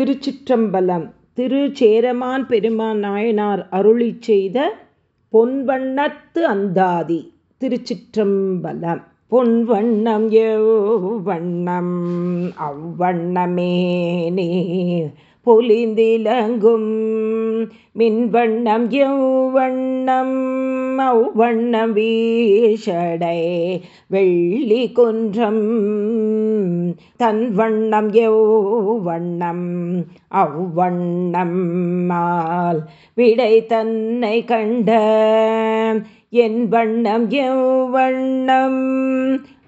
திருச்சிற்றம்பலம். திரு சேரமான் பெருமான் நாயனார் அருளி செய்த பொன்வண்ணத்து அந்தாதி திருச்சிற்றம்பலம். பொன்வண்ணம் எவ்வண்ணம் அவ்வண்ணமே நீ பொலிந்திலங்கும் மின்வண்ணம் எவ்வண்ணம் மௌவண்ணம் வீஷடை வெள்ளி குன்றம் தன் வண்ணம் எவ்வண்ணம் அவ்வண்ணம் மால் விடை தன்னை கண்ட என் வண்ணம் எவ்வண்ணம்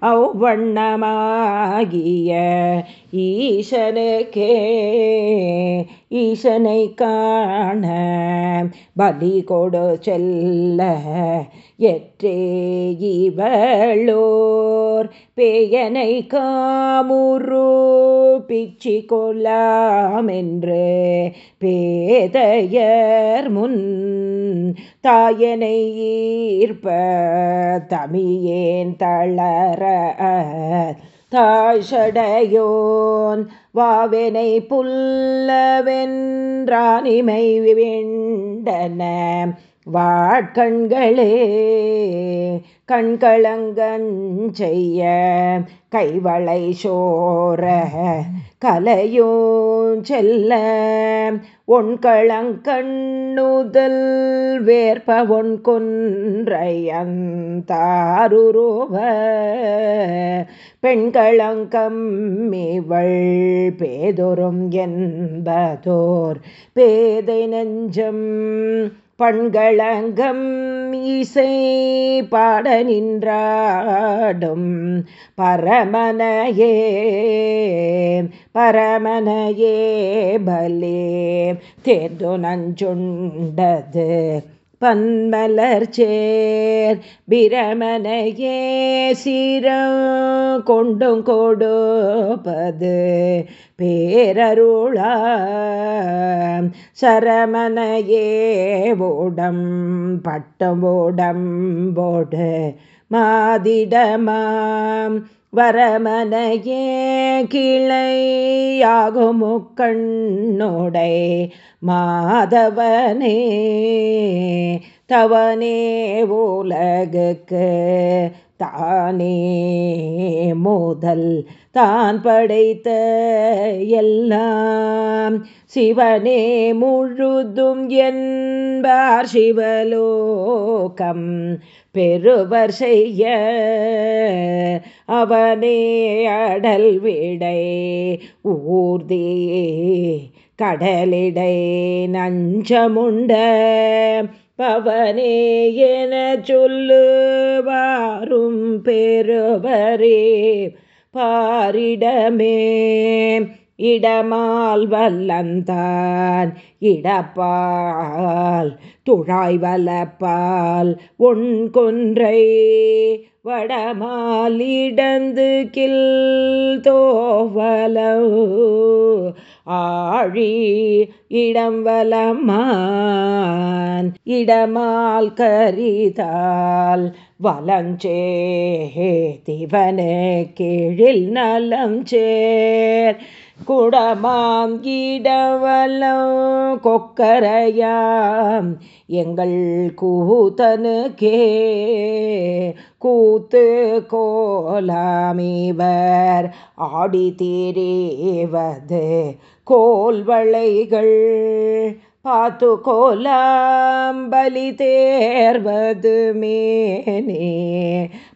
அவ்வண்ணமாகிய ஈசனுக்கே ஈசனை காண பலி கொடு செல்ல எற்றே இவளோர் பேயனை காமுரு பிச்சி கொல்லாமென்று பேதையர் முன் தாயனை ஈர்ப்ப தமியேன் தளர தாய்ஷடையோன் வாவெனை புல்லவென்றானிமை வேண்டன வாட்கண்களே கண்களங்கஞ்செய்ய கைவளை சோர கலையோ செல்ல. ஒன்களங்கண்ணுதல் வேற்ப ஒன் கொன்றையந்தாருருவ பெண்களங்கம் இவள் பேதொரும் என்பதோர் பேதை நெஞ்சம் பண்களங்கம் இசை பாட நின்றாடும். பரமனையே பரமனையே பலே தேர்ந்து நஞ்சுண்டது. பன்மலர் சேர் பிரமனையே சீர கொண்டும் கொடுப்பது பேரருளா சரமனையே ஓடம் பட்டம் ஓடம் போடு மாதிடமாம். வரமனையே கிளையாகும் முக்கண்ணோடை மாதவனே தவனே உலகுக்கு தானே மோதல் தான் படைத்த எல்லாம். சிவனே முழுதும் என்பார் சிவலோகம். பெருவர் செய்ய அவனே அடல் விடை. ஊர்தே கடலிடை நஞ்சமுண்ட பவனே என சொல்லுவாரும் பெருவரே பாரிடமே. இடமால் வல்லந்தான் இடப்பால் துழாய் வலப்பால் ஒன் கொன்றை வடமாலிடந்து கில் தோவலோ. ஆழி இடம் வலமான் இடமால் கரிதால் வலஞ்சே திவனே கீழில் நலம் சேர் குடமாம் இடவலம் கொக்கரையாம் எங்கள் கூத்தனுக்கே கூத்து கோலாமிவர் ஆடி தீரேவது கோல்வளைகள் பாத்து கோலாம் பலி தேர்வது மேனே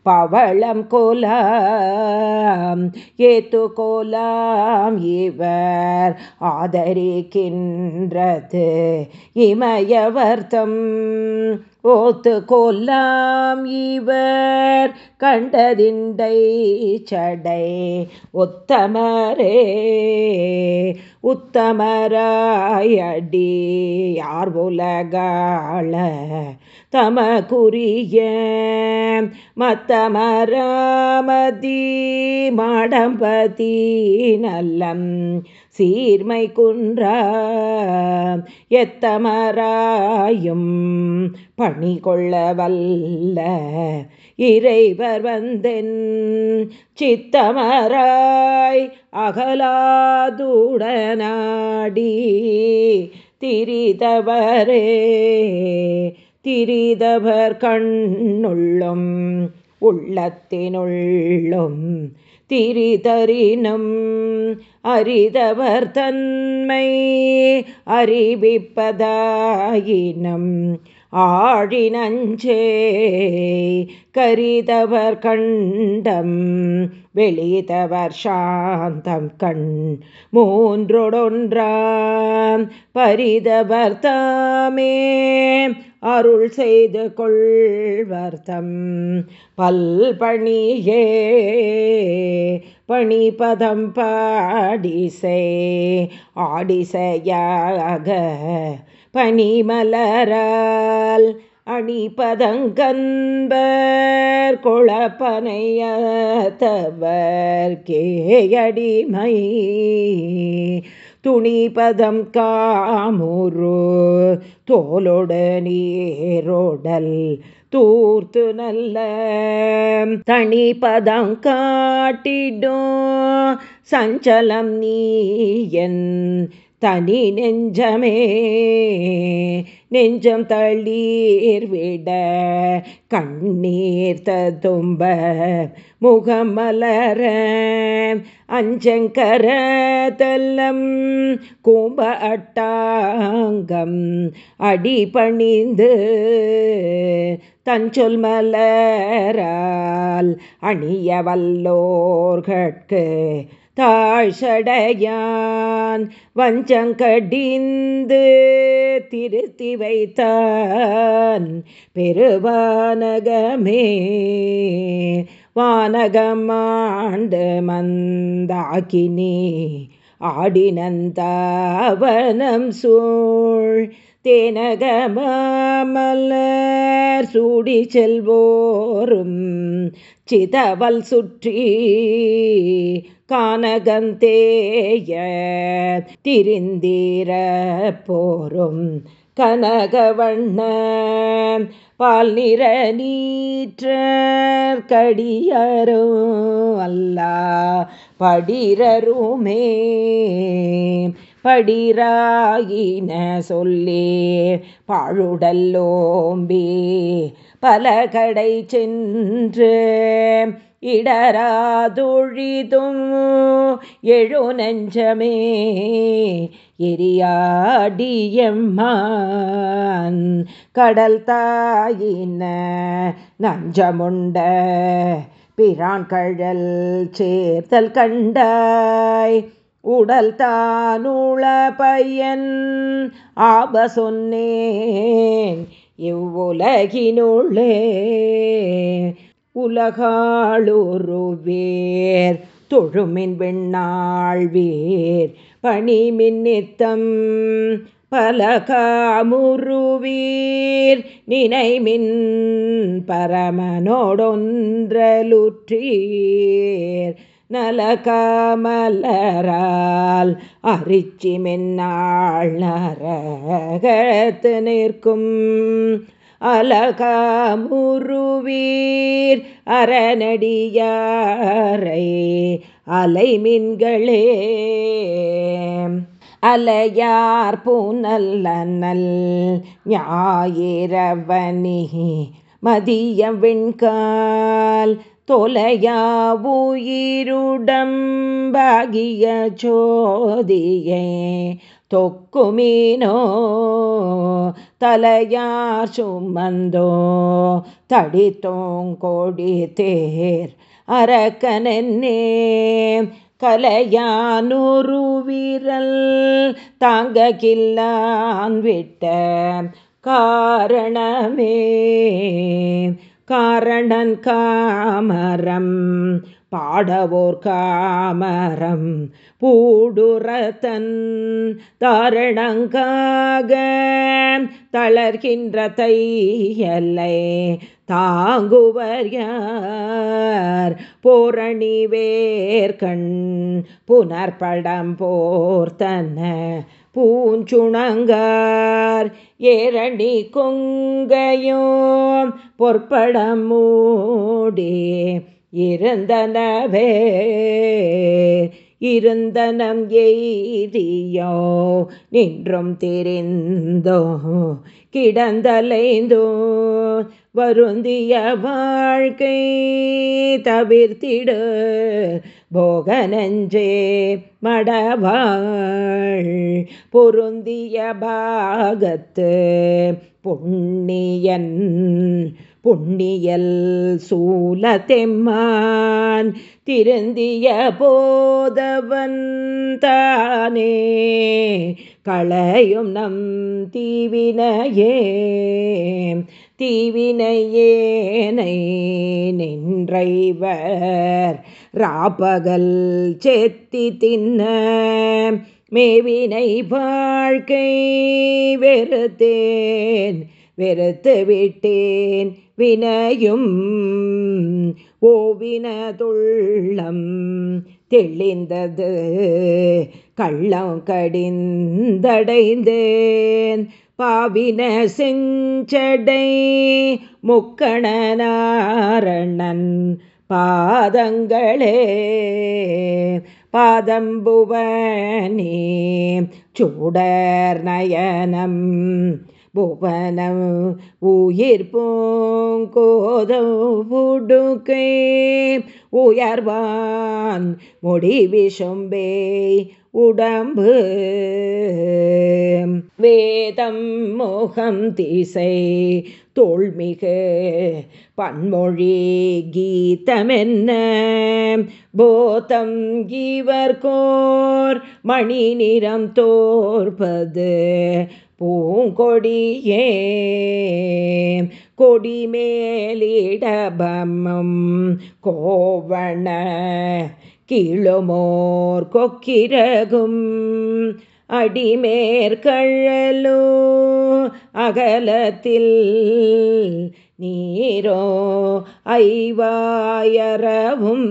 பவளம் கோலாம் ஏத்து கோலாம் இவர் ஆதரிக்கின்றது. இமயவர்த்தம் ஓத்து கொல்லாம் இவர் கண்டதிண்டை சடை. ஒத்தமரே உத்தமராயடி யார் உலகாள தமக்குரிய மத்தமராமதி மாடம்பதி நல்லம் சீர்மை குன்றா எத்தமராயும் பணி கொள்ள வல்ல. இறைவர் வந்தென் சித்தமராய் அகலாதுடனாடி. திரிதவரே திரிதவர் கண்ணுள்ளும் உள்ளத்தினுள்ளும் திரிதரினும். அறிதவர் தன்மை அறிவிப்பதாயினம். ஆழினஞ்சே கரிதவர் கண்டம் வெளிதவர் சாந்தம் கண் மூன்றொடொன்றாம் பரிதவர் தாமே அருள் செய்து கொள்வர்த்தம் பல்பணியே. பணிபதம் பாடிசை ஆடிசையாக பனிமலரால் அணிபதங்கன்பர் குழப்பனையத்தவர் கேயடிமை துணிபதம் காமுரு தோலோடு நீரோடல் தூர்த்து நல்ல. தனிபதம் காட்டிடும் சஞ்சலம் நீ என் தனி நெஞ்சமே. நெஞ்சம் தள்ளீர் விட கண்ணீர் தும்ப முகமலர அஞ்சங்கர தல்லம் கூம்ப அட்டாங்கம் அடிபணிந்து தஞ்சொல் மலரால் அணிய வல்லோர்கட்கு தாழ்சடையான் வஞ்சங்கடிந்து திருத்தி வைத்தான். பெருவானகமே வானகமாண்டு மந்தாக்கினி ஆடினந்தாவனம் சூழ் தேனகமலர் சூடி செல்வோரும் சிதவல் சுற்றி கானகந்தேய திரிந்தீர போரும் கனகவண்ண. பால் நிற நீற்றர் கடியரோ அல்லா படிரருமே. படிராயின சொல்லி பாழுடல்லோம்பி பல கடை சென்று இடராதொழிதும் எழு நெஞ்சமே எரியாடியம்மான் கடல் தாயின நஞ்சமுண்ட பிரான் கழல் சேர்த்தல் கண்டாய். உடல் தானுள பையன் ஆப சொன்னேன் இவ்வுலகினுள்ளே உலகாளுருவேர் தொழுமின் வெண்ணாழ்வேர் பணிமின் நித்தம் பலகாமுருவீர் நினைமின் பரமனோடொன்றலுற்றீர். நலகாமலரால் அரிச்சி மென்னாள் நரகத்து நிற்கும். அலகாமுருவீர் அரணடியாரை அலைமின்களே. அலையார் பூநல்லனல் ஞாயிறவனி மதியம் விண்கால் தொலையா உயிருடம்பாகிய சோதியே தொக்குமீனோ தலையார் சுமந்தோ தடித்தோங்கொடி தேர் அரக்கனென்னே. கலையானூரு வீரல் தாங்க கில்லான் விட்ட காரணமே. காரணன் காமரம் பாடவோர் காமரம் பூடுரத்தன் தாரணங்காக தளர்கின்ற தையல்லை தாங்குவர் யார்? போரணி வேர்கண் புனர்படம் போர்த்தன பூஞ்சுணங்கார் ஏரணி கொங்கையோ பொற்படம் மூடி இருந்தனவே இருந்தனம் எய்தியோ நின்றும் தெரிந்தோ கிடந்தலைந்தோ வருந்திய வாழ்க்கை தவிர்த்திடு போக நஞ்சே மடவாள். பொருந்திய பாகத்து புண்ணியன் புண்ணியல் சூலத்தெம்மான் திருந்திய போதவன் தானே களையும் நம் தீவினையே தீவினையேனை நின்றைவர். ராப்பகல் செத்தி தின்ன மேவினை வாழ்க்கை வெறுத்தேன் வெறுத்து விட்டேன். வினையும் ஓவினதுள்ளம் தெளிந்தது கள்ளம் கடிந்தடைந்தேன். பாவின செஞ்சடை முக்கணனாரணன் பாதங்களே. பாதம்புவனே சூடர் நயனம் புவனம் உயிர் பூங்கோதம் உடுக்கை உயர்வான் முடிவிசும்பே உடம்பு. வேதம் முகம் திசை தோல்மிகு பன்மொழி கீதமென்ன. போதம் கோர் மணி நிறம் தோற்பது பூங்கொடியே கொடிமேலிடபமும் கோவண கிளுமோர் கொக்கிரகும். அடிமேற்கழலோ அகலத்தில் நீரோ ஐவாயரவும்.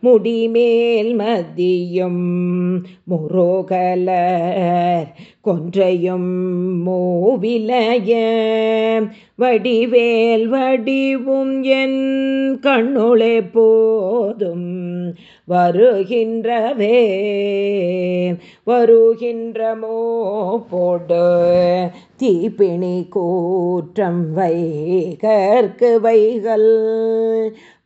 முடிமேல் மதியும் முரோகலர் கொன்றையும் மூவிலைய வடிவேல் வடிவும் என் கண்ணுளே போதும் வருகின்றவே வருகின்றமோ போடு தீப்பிணி கூற்றம் வைகற்கு வைகள்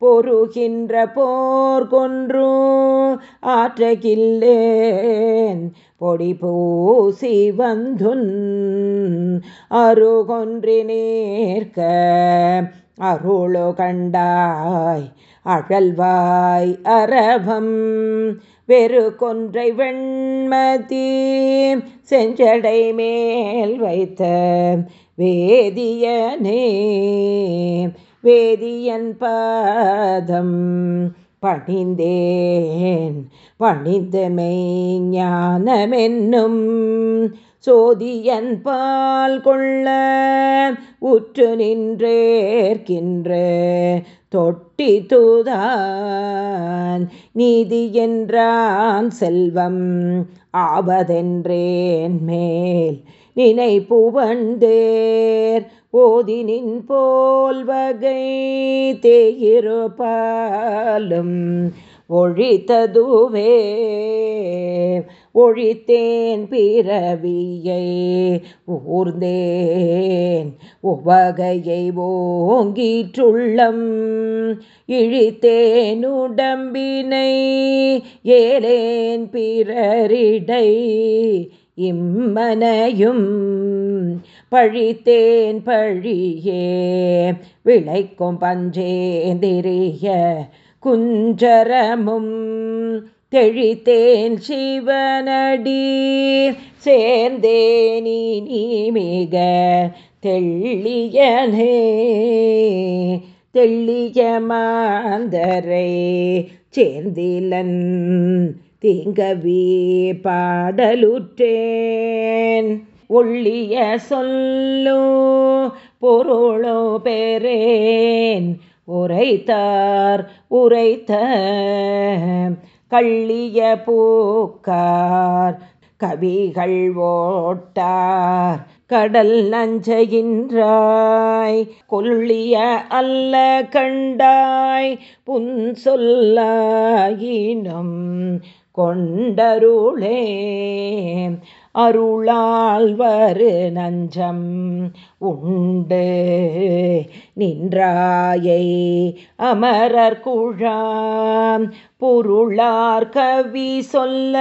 பொறுகின்ற போர் கொன்று ஆற்றகில்லேன். பொடி பூசி வந்துன் அருகொன்றி நேர்க்க அருளு கண்டாய் அழல்வாய் அரவம். வெறு கொன்றை வெண்மதி செஞ்சடை மேல் வைத்த வேதியனே. வேதியன் பாதம் பணிந்தேன் பணிந்தமை ஞானமென்னும் சோதியன் பால் கொள்ள உற்று நின்றேற்கின்ற தொட்டி தூதான் நீதி என்றான் செல்வம் ஆவதென்றேன் மேல் நினைப்புவந்தேர் ஓதினின் போல் வகை தேயிருப்பாலும் ஒழித்ததுவே. ஒழித்தேன் பிறவியை ஊர்ந்தேன். உவகையை ஓங்கிற்றுள்ளம் இழித்தேன் உடம்பினை ஏலேன் பிறரிடை இம்மனையும் பழித்தேன் பழியே விளைக்கும் பஞ்சேந்திரிய குஞ்சரமும். தெழித்தேன் சிவனடி சேர்ந்தேனி நீ மிக தெள்ளியனே. தெள்ளிய மாந்தரை சேர்ந்திலன் தீங்கவி பாடலுற்றேன். ஒள்ளிய சொல்லோ பொருளோ பெறேன் உரைத்தார் உரைத்த கள்ளிய பூக்கார் கவிகள் ஓட்டார் கடல் நஞ்சையின்றாய் கொல்லிய அல்ல கண்டாய் புன் சொல்லாயினும் கொண்டருளே. அருளாள்வரு நஞ்சம் உண்டு. நின்றாயை அமரர் குழாம் பொருளார் கவி சொல்ல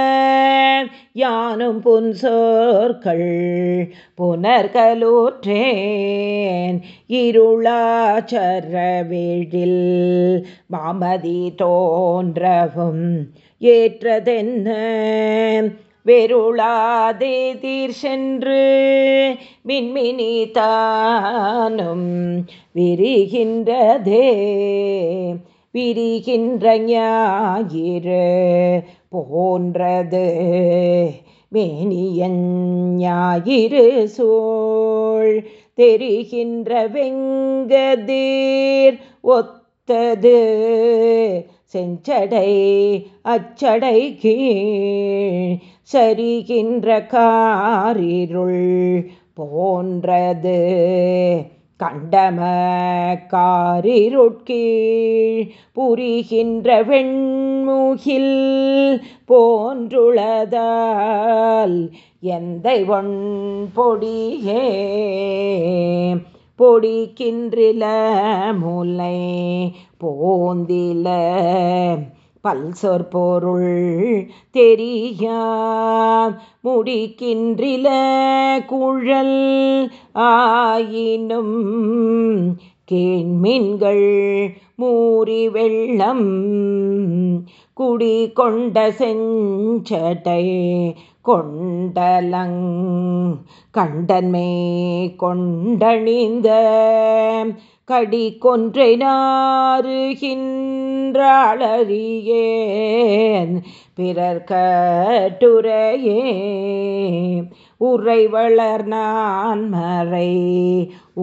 யானும் புன்சோர்கள் புனர்கலூற்றேன் இருளாச்சரவேழில் மாமதி தோன்றவும் ஏற்றதென்ன? வெருளாதே தீர் சென்று மின்மினி தானும் விரிகின்றதே. விரிகின்ற ஞாயிறு போன்றது மேனியன் ஞாயிறு சோழ் தெரிகின்ற வெங்கதீர் ஒத்தது செஞ்சடை அச்சடை கீழ் சரிகின்ற காரிருள் போன்றது. கண்டம காரிருட்கீழ் புரிகின்ற வெண்முகில் போன்றுளதால் எந்த ஒன் பொடியே பொடிக்கின்றில முலை போந்தில பல் சொற்பொருள் தெரியா? முடிக்கின்றில குழல் ஆயினும் கேண்மீன்கள் மூறி வெள்ளம் குடி கொண்ட செஞ்சடை கொண்டலங் கண்டன்மே கொண்டணிந்த கடி கொன்றை நாறுகின்றாளறியேன் பிறர் கட்டுரையே உரை வளர் நான் மறை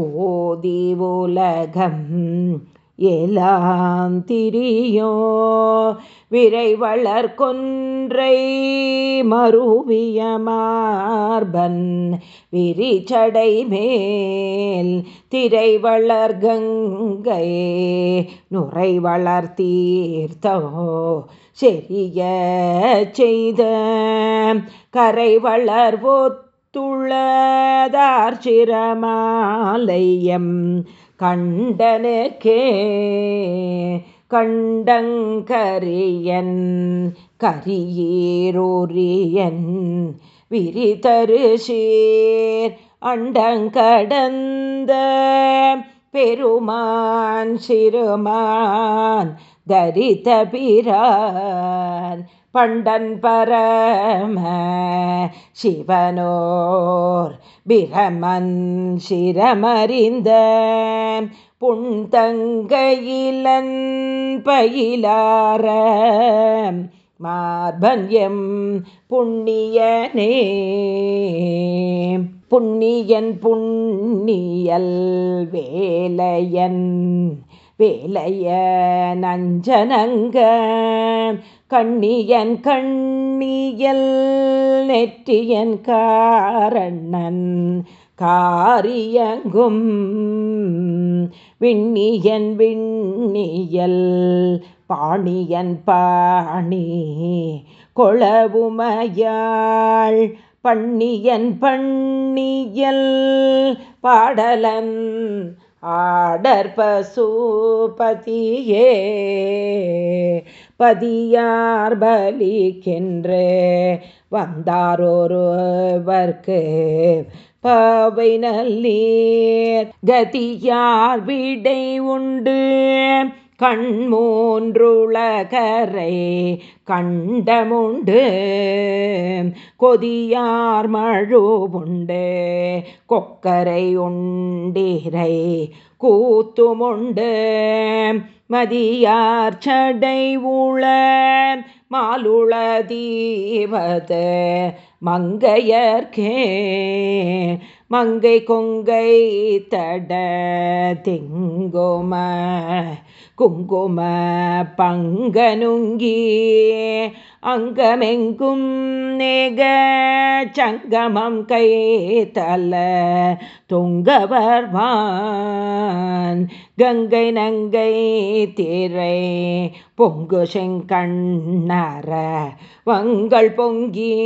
ஓதி உலகம் எலாம் திரியோ. விரைவளர் கொன்றை மருவிய மார்பன் விரிச்சடை மேல் திரைவளர் கங்கை நுரைவளர் தீர்த்தோ செரிய செய்த கரைவளர் ஒத்துள்ளதார் சிரமாலயம் கண்டனுக்கே கண்டங்கரியன் கரியேரோரியன் விரிதரு சீர் அண்டங்கடந்த பெருமான் சிறுமான் தரித்த பிரான் பண்டன் பரம சிவனோர் பிரமன் சிரமறிந்த புண்தங்கையிலன் பயிலார மார்பன்யம் புண்ணியனே புண்ணியன் புண்ணியல் வேலையன் வேலைய நஞ்சனங்க. கண்ணியன் கண்ணியல் நெற்றியன் காரணன் காரியங்கும். விண்ணியன் விண்ணியல் பாணியன் பாணி கொளவுமையாள் பண்ணியன் பண்ணியல் பாடலன் ஆடற்பசூபதியே பதியார் பலிக்கென்று வந்தாரொருவர்க்கு பாவை நல்லீர். கதியார் விடை உண்டு. கண்மூன்றுளகரை கண்டமுண்டு. கொதியார் மழுவுண்டு. கொக்கரை உண்டிரை கூத்துமுண்டு. மதியார் சடை உள மாலுள தீவது மங்கையர்கே மங்கை கொங்கை தட திங்கும. குங்கும பங்கனுங்கி அங்கமெங்கும் நேக சங்கமம் கை தொங்கவர்வான். கங்கை நங்கை திரை பொங்கு செங்கண்ணர வங்கள் பொங்கி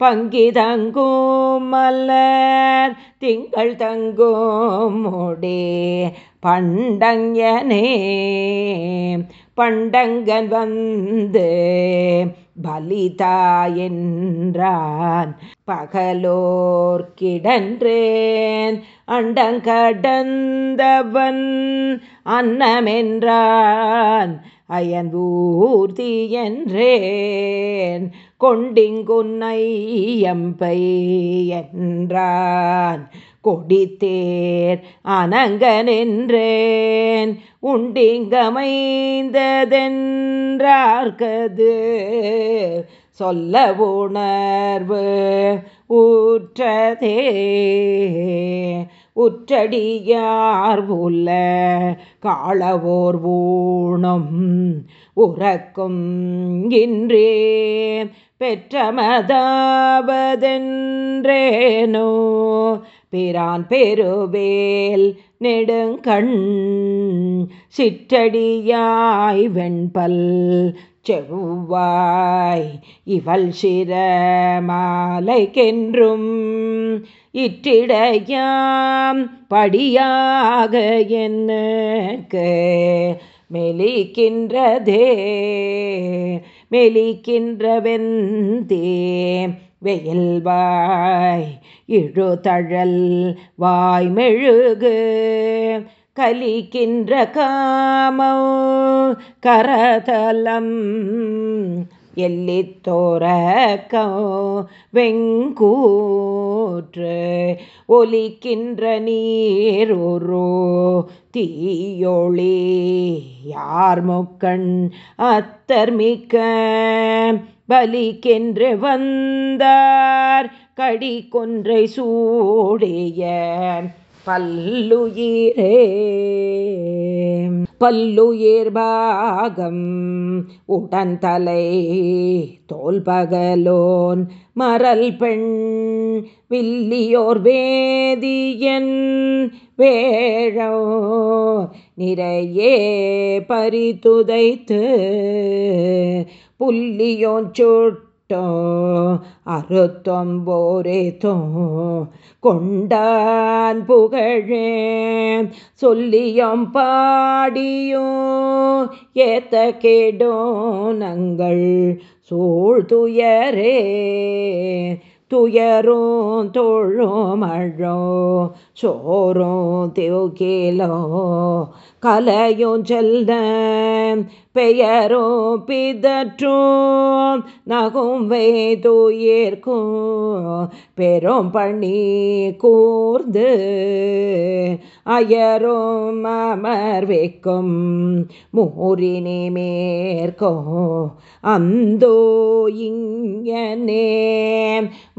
பங்கிதங்கும் மலர் திங்கள் தங்கும் முடி பண்டங்கனே பண்டங்கன் வந்து பலிதாயென்றான். பகலோர் கிடன்றேன் அண்டங்கடந்தவன் அன்னமென்றான். அயன்வூர்த்தி என்றேன் கொண்டிங்குன்னை எம்பை என்றான். கொடித்தேர் அனங்க நின்றேன் உண்டிங்கமைந்ததென்றார்கது. சொல்ல உணர்வு ஊற்றதே. உற்றடியார் உள்ள காளவோர் ஊனம் உறக்கும் இன்றே பெற்றமதாவதென்றேனோ? பிரான் பெருவேல் நெடுங்கண் சிற்றடியாய் வெண்பல் செவ்வாய் இவள் சிர மாலைக்கென்றும் இற்றிடையாம் படியாக எனக்கு மெலிக்கின்றதே. மெலிக்கின்றவெந்தே வெயில்வாய் இழுதழல் வாய்மெழுகு கலிக்கின்ற காமோ கரதலம் எல்லித்தோரக்கோ வெங்கூற்று ஒலிக்கின்ற நீரொரு தீயொளி யார் முக்கண் அத்தர்மிக்க பலிக்கென்று வந்தார் கடி கொன்றை சூடிய பல்லுயிரே. பல்லுயிர்பாகம் உடன்தலை தோல்பகலோன் மரல் பெண் வில்லியோர் வேதியன் வேழோ நிறையே பரிதுதைத்து புள்ளியோன் சுட்டோ அறுத்தொம்போரேத்தோ. கொண்டான் புகழே சொல்லியம் பாடியோ ஏத்த கேடோ நங்கள் சூழ்துயரே. துயரும் தோழும் அழோ சோறும் திவுகிலோ. கலையும் பெயரோ பெயரும் பிதற்றும் நகும் வேதுயிர்க்கும் பெரும் பண்ணி கூர்ந்து அயரும் அமர்விக்கும் மூரினி மேற்கோ அந்தோ இங்கனே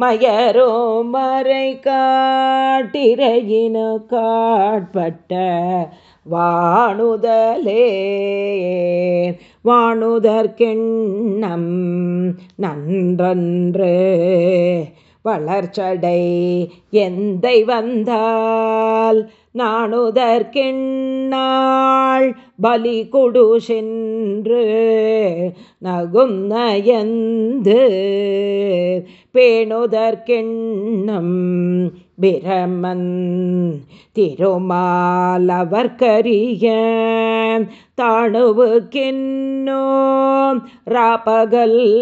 மயரோ மறை காட்டிரையினு காட்பட்ட வாணுதலே வாணுதற்கெண்ணம் நன்றன்று. வளர்ச்சடை எந்தை வந்தால் நாணுதற்கெண்ணாள் பலி கொடு சென்று நகும் நயந்து பேணுதற்கெண்ணம் பிரமன் திருமாலவர்கரிய தாணுவுக்கென்னோ ராபகல்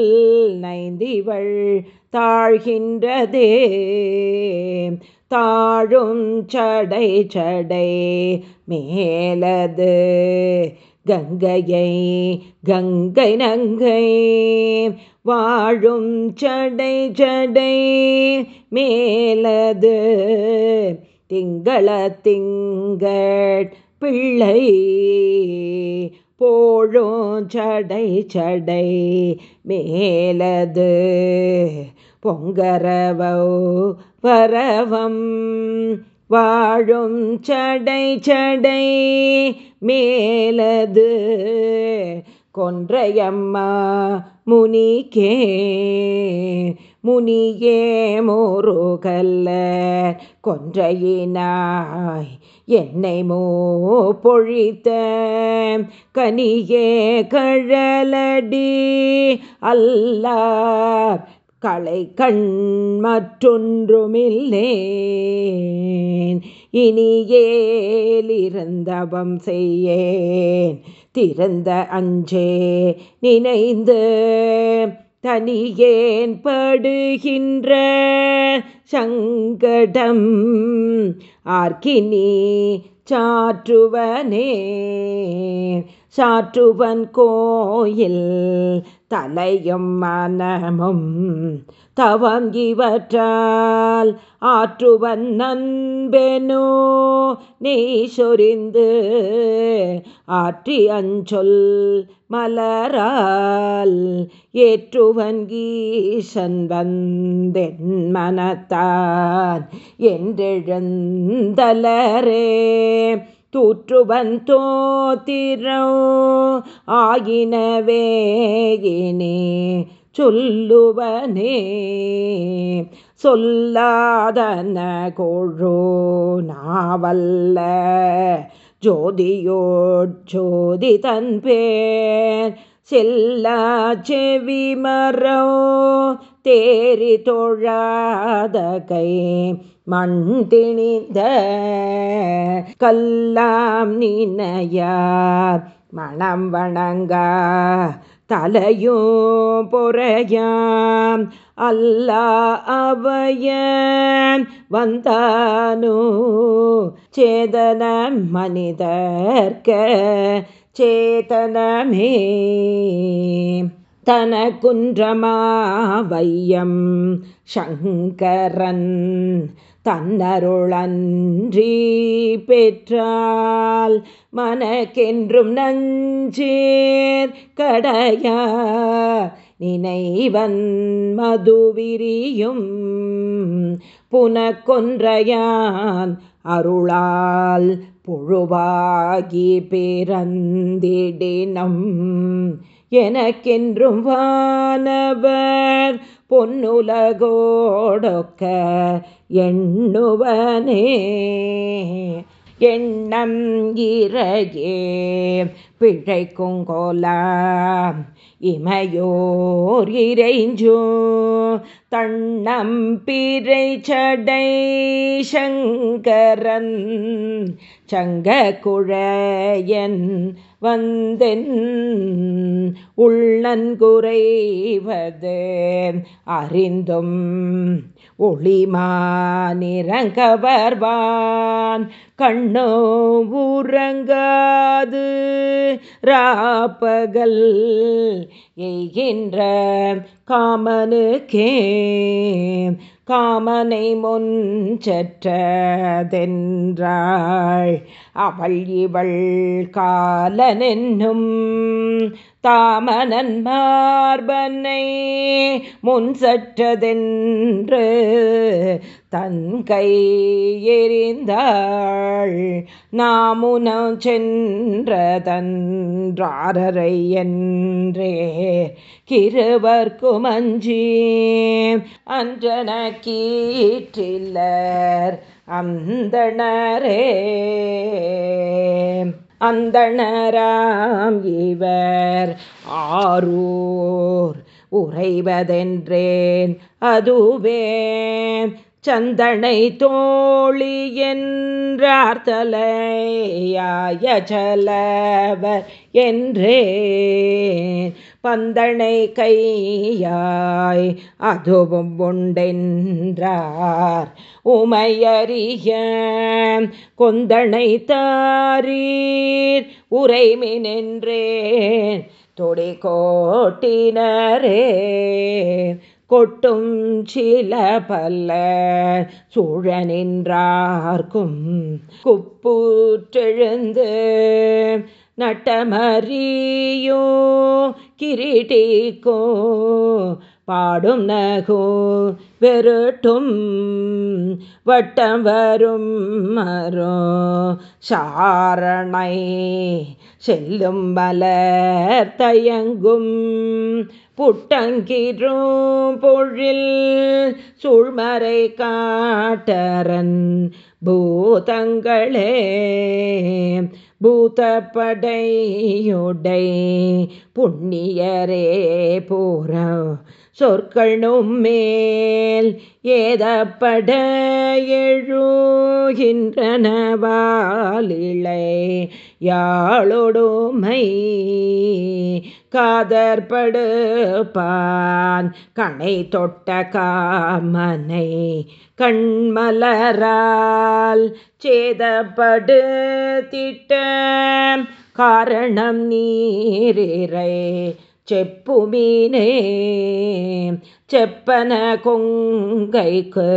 நைந்திவள் தாழ்கின்றதே. தாழும் சடை சடை மேலது. கங்கையை கங்கை நங்கை வாழும் சடை சடை மேலது. திங்கள திங்கள் பிள்ளை போழும் சடை சடை மேலது. பொங்கரவோ பரவம் வாழும் சடை சடை மேலது. கொன்றையம்மா முனிக்கே முனியே மோருகல்ல. கொன்றையினாய் என்னை மோ பொழித்த கனியே கழலடி. அல்லார் களை கண் மற்றொன்றுமில்லேன். இனியேலிருந்தவம் செய்யேன். திறந்த அஞ்சே நினைந்து தனியேன் படுகின்ற சங்கடம் ஆர்கினி சாற்றுவனே. சாற்றுவன் கோயில் தலையும் மனமும் தவம் இவற்றால் ஆற்றுவன் நண்பெனோ நீ சொரிந்து ஆற்றி அஞ்சொல் மலரால் ஏற்றுவன் கீசன் வந்தென் மனத்தான் என்றெழுந்தலரே. தூற்றுவந்தோத்திரோ தோத்திரோ சொல்லுவனே சொல்லாதன கொழோ நாவல்ல. ஜோதியோ ஜோதி தன் பேர் செல்லா செவி மரோ தேரி தொழாத கை மண் திணிந்த கல்லாம் நினையார். மணம் வணங்கா தலையும் பொறையாம். அல்லா அவைய வந்தானோ? சேதன மனிதர்க்க சேதனமே. தன குன்றமா சங்கரன் தன்னருளன்றி பெற்றால் மனக்கென்றும் நஞ்சேர் கடையா நினைவன் மதுவிரியும் புனக்கொன்றையான் அருளால் புழுவாகி பிறந்திடினம். எனக்கென்றும் வானவர் பொன்னுலகோடொக்க எண்ணுவனே. எண்ணம் இறையே பிழைக்கும் கோலாம் இமையோர் இறைஞ்சோ தண்ணம் பிறை சடை சங்கரன் சங்க குழையன் வந்தென் உள்ளன்குறைவது அறிந்தும் ஒளிமானிறங்கவர்வான் கண்ணோ உறங்காது ராப்பகல் எய்கின்ற காமனுக்கே. காமனை முன் செற்றதென்றாள் அவள் இவள் காலனென்னும் தாமனன் மார்பனை முன்சற்றதென்று தன் கை எறிந்தாள். நாமுனம் சென்றதன்றாரரை என்றே கிருவர்க்கும் அஞ்சி அன்றன கீற்றில்லர் அந்தணரே. அந்தணராம் இவர் ஆரூர் உறைவதென்றேன் அதுவே. சந்தனை தோழி என்றார் தலையாய சலவர் என்றே பந்தனை கையாய் அதுவும் உண்டென்றார். உமையறிய கொந்தனை தாரீர் உரைமினென்றேன் தொடி கோட்டினரே கொட்டும் சில பல்ல சூழ நின்றார்க்கும் குப்பூற்றெழுந்து நட்டமறியோ கிரீட்டிக்கோ பாடும் நகோ வெருட்டும் வட்டம் வரும் மரோ சாரணை செல்லும் மலர் தயங்கும் புட்டங்கிரும் பொழில் சூழ்மறை காட்டரன் பூதங்களே பூதப்படையுடை புண்ணியரே போற சொற்களும் மேல் ஏதப்பட எழுகின்றனவாலிளை யாழொடுமை காதற்படுப்பான் கணை தொட்ட காமனை கண்மலரால் சேதப்படு திட்ட காரணம் நீரிரை செப்பு மீனே செப்பன கொங்கைக்கு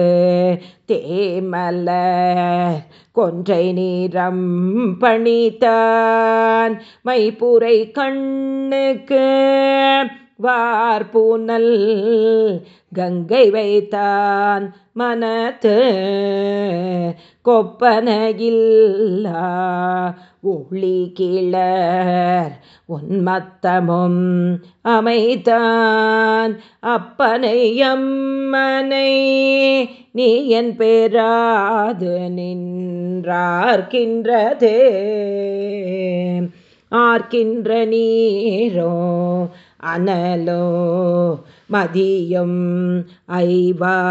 தேமல கொன்றை நீரம் பணித்தான். மைப்புரை கண்ணுக்கு வார்பூனல் கங்கை வைத்தான். மனத்து கொப்பனையில்லா ஒளி கீழர் உன்மத்தமும் அமைத்தான் அப்பனை அம்மனை நீ என் பெறாது நின்றார்கின்றதே ஆர்கின்ற நீரோ அனலோ மதியும் ஐவாயரவோ.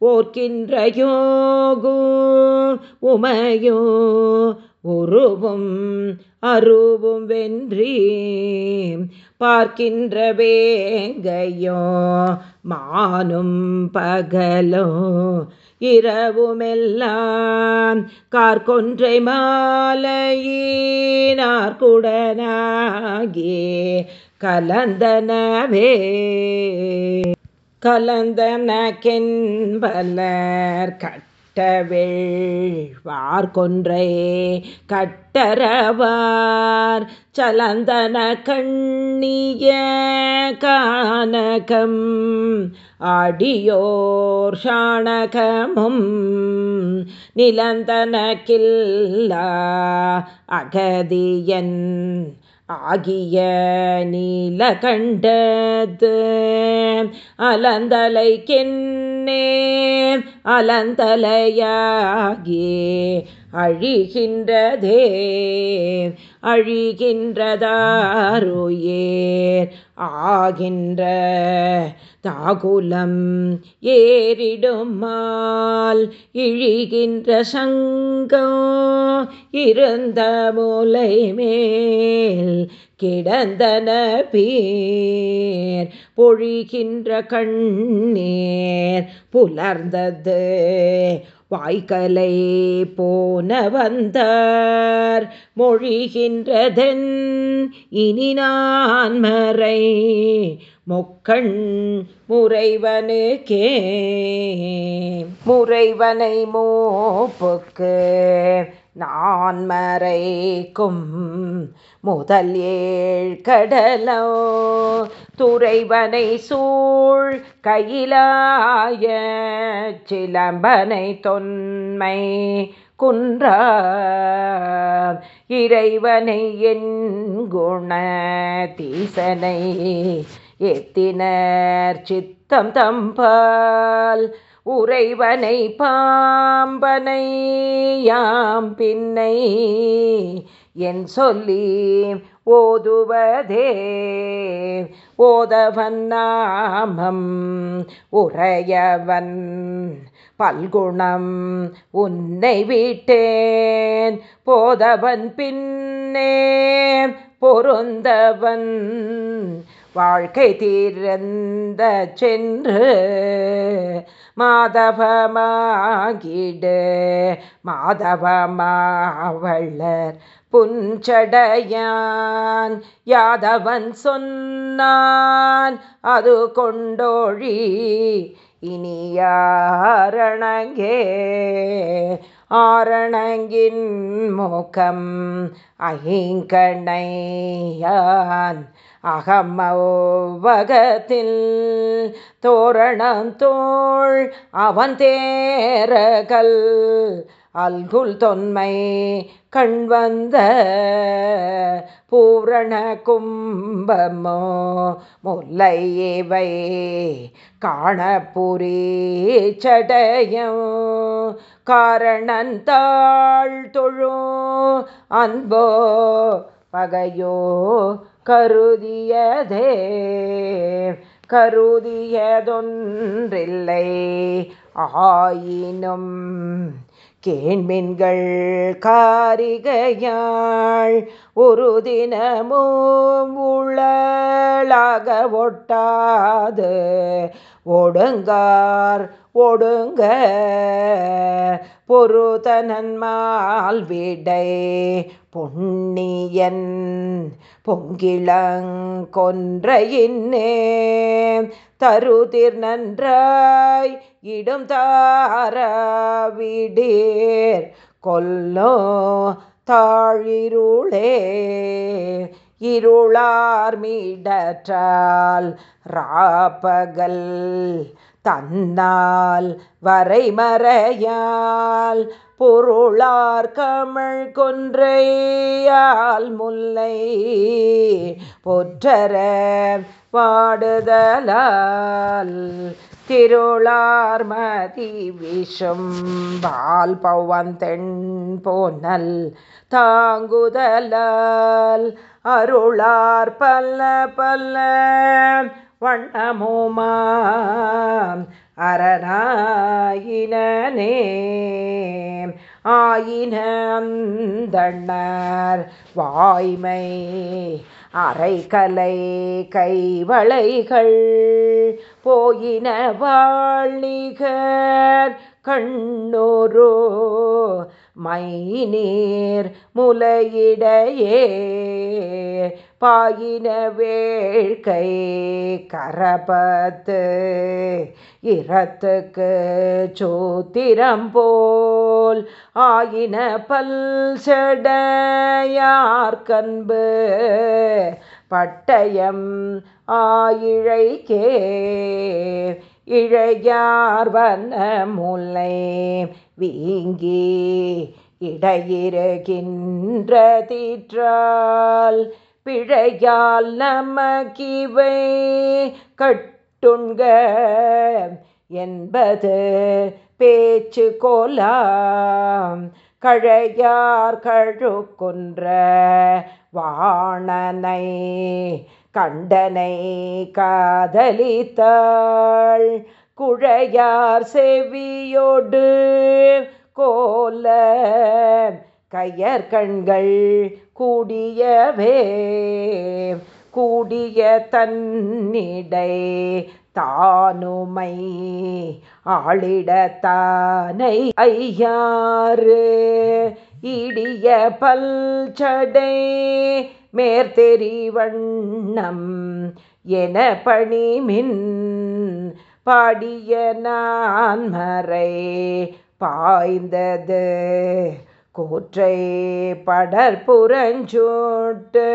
ஓர்கின்ற யோகோ உமையோ உருவும் அருவும் வென்றி. பார்க்கின்ற வேங்கையோ மானும் பகலோ இரவுமெல்லாம் கார்கொன்றை மாலையினார்குடனாகி கலந்தனவே. கலந்தன கென்பலர் கட்ட கட்டவிழ்வார் கொன்றை கட்டரவார் சலந்தன கண்ணிய கானகம் ஆடியோர் ஷாணகமும் நிலந்தன கில்லா அகதியன் ஆகிய நீலகண்டது. அலந்தலை கென்னே அலந்தலையாகி அழிகின்றதே அழிகின்றதாருயேர். ஆகின்ற தாகுலம் ஏறிடுமால் இழிகின்ற சங்கம் இருந்த மூலை மேல் கிடந்தன பேர். பொழிகின்ற கண்ணீர் புலர்ந்தது வாய்க்கலை போன வந்தார் மொழிகின்றதன் இனி நான் மறை மொக்கண் முறைவனுக்கே முறைவனை மோப்புக்கு நான் மறைக்கும் முதல் ஏழ் கடலோ துறைவனை சூழ் கையிலாய சிலம்பனை தொன்மை குன்ற இறைவனை என் குண தீசனை எத்தினர் சித்தம் தம்பால் உறைவனை பாம்பனை யாம் பின்னை. என் சொல்லி ஓதுவதே ஓதவன் நாமம் உறையவன். பல்குணம் உன்னை விட்டேன் போதவன் பின்னே பொருந்தவன். வாழ்க்கை தீர்ந்த சென்று மாதவமாகிடு. மாதவமாவள்ளர் புஞ்சடையான். யாதவன் சொன்னான் அது கொண்டோழி இனியாரணங்கே ஆரணங்கின் முகம் ஐங்கணையான் அகமவகத்தில் தோரணம் தோள் அவன் தேரகல் அல்குல் தொன்மை கண் வந்த பூரண கும்பமோ முல்லையவை காணப்புரி சடையம் காரணன் தாழ் தொழோ அன்போ பகையோ கருதியதே. கருதியதொன்றில்லை ஆயினும் கேண்மின்கள் காரிகையாள் ஒரு தினமும் உளலாக ஒட்டாது. ஒடுங்கார் ஒடுங்க பொருதனன்மால் விடை பொன்னியன் பொங்கிளங்கொன்றையின்னே தருதிர் நன்றாய் இடும் தாரவிடீர் கொல்லோ தாழிருளே இருளார் மீடற்றால் ராப்பகல் தன்னால் வரைமறையால் பொருளார் கமழ் கொன்றையால் முல்லை பொற்றர பாடுதலால் திருளார்மதி விஷம் பால் பவந்தெண் போனல் தாங்குதலால் அருளார் பல்ல பல்ல வண்ணமுமாம் அரணாயினே ஆயின அந்தண்ணர் வாய்மை அரைக்கலை கைவளைகள் போயின வாழிகர் கண்ணோரோ மைநீர் முலையிடையே பாயின வேள்கை கரபத்து இரத்துக்கு சோத்திரம் போல் ஆயின பல் செடையார்கன்பு பட்டயம் ஆயிழைக்கே இழையார் வன முல்லை வீங்கி இடையிருக்கின்ற தீற்றால் பிழையால் நமக்கிவை கட்டுண்க என்பது பேச்சு கோலாம். கழையார் கழுக்குன்ற வாணனை கண்டனை காதலித்தாள். குழையார் செவியோடு கோல கையர் கண்கள் கூடியவே கூடிய தன்னிடை தானுமை ஆளிடத்தானை ஐயாறு. இடிய பல்சடை மேற்தெரி வண்ணம் என பணிமின் பாடிய நான் மறை பாய்ந்தது. கூற்றை படற்புறஞ்சோட்டு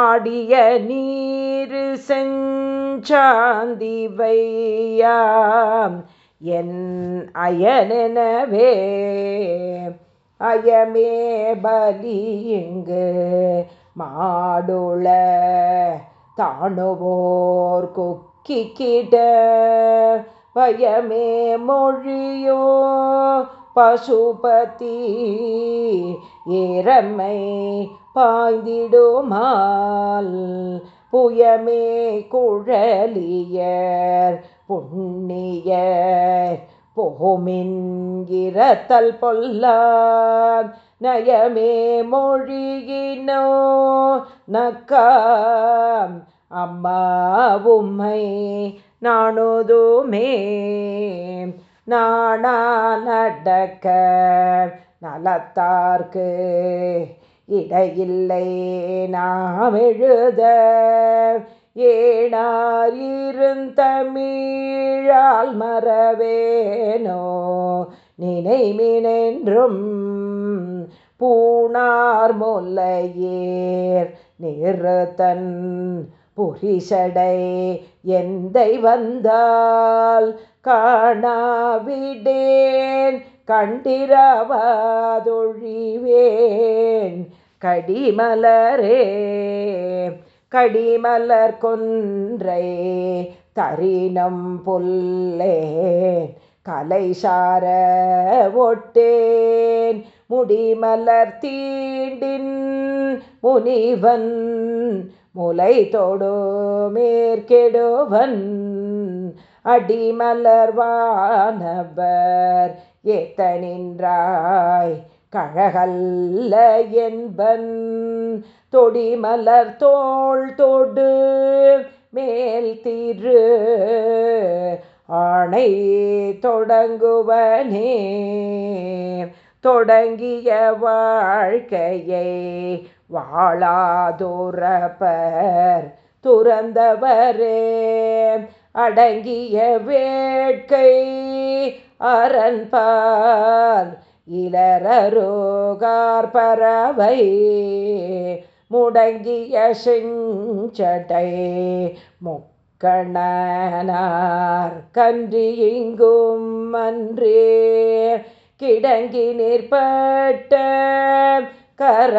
ஆடிய நீர் செஞ்சாந்தி வையாம். என் அயனெனவே அயமே பலி இங்கு மாடுள தாணுவோர் கொக்கிக்கிட பயமே மொழியோ பசுபதி ஏரம்மை பாய்ந்திடுமால் புயமே குழலியர் புண்ணியர் போமின்கிறத்தல் பொல்லார் நயமே மொழியினோ நக்காம் அம்மா உம்மை நானுதுமே நாணா நலத்தார்க்கு இடையில்லை. நாம் எழுத ஏனார் இருந்தமிழால் மறவேனோ? நினைமினென்றும் பூணார் முல்லையேர் நிறுத்தன் புரிசடை எந்தை வந்தால் காணாவிடேன். கண்டிரவாதொழிவேன். கடிமலரே கடிமலர் கொன்றை தரினம் புல்லேன். கலை சார ஒட்டேன். முடிமலர் தீண்டின் முனிவன். முலை தொடு மேற்கெடுவன். அடிமலர்வானவர் ஏத்த நின்றாய் கழகல்ல என்பன் தொடிமலர் தோள் தொடு மேல் தீரு. ஆணை தொடங்குவனே தொடங்கிய வாழ்க்கையை வாழாதுரப்பர் துறந்தவரே. அடங்கிய வேட்கை அரண்பார் இளரோகார் பறவை முடங்கிய செஞ்சடை முக்கணனார் கன்றி இங்கும் அன்றே கிடங்கி நிற்பட்ட கர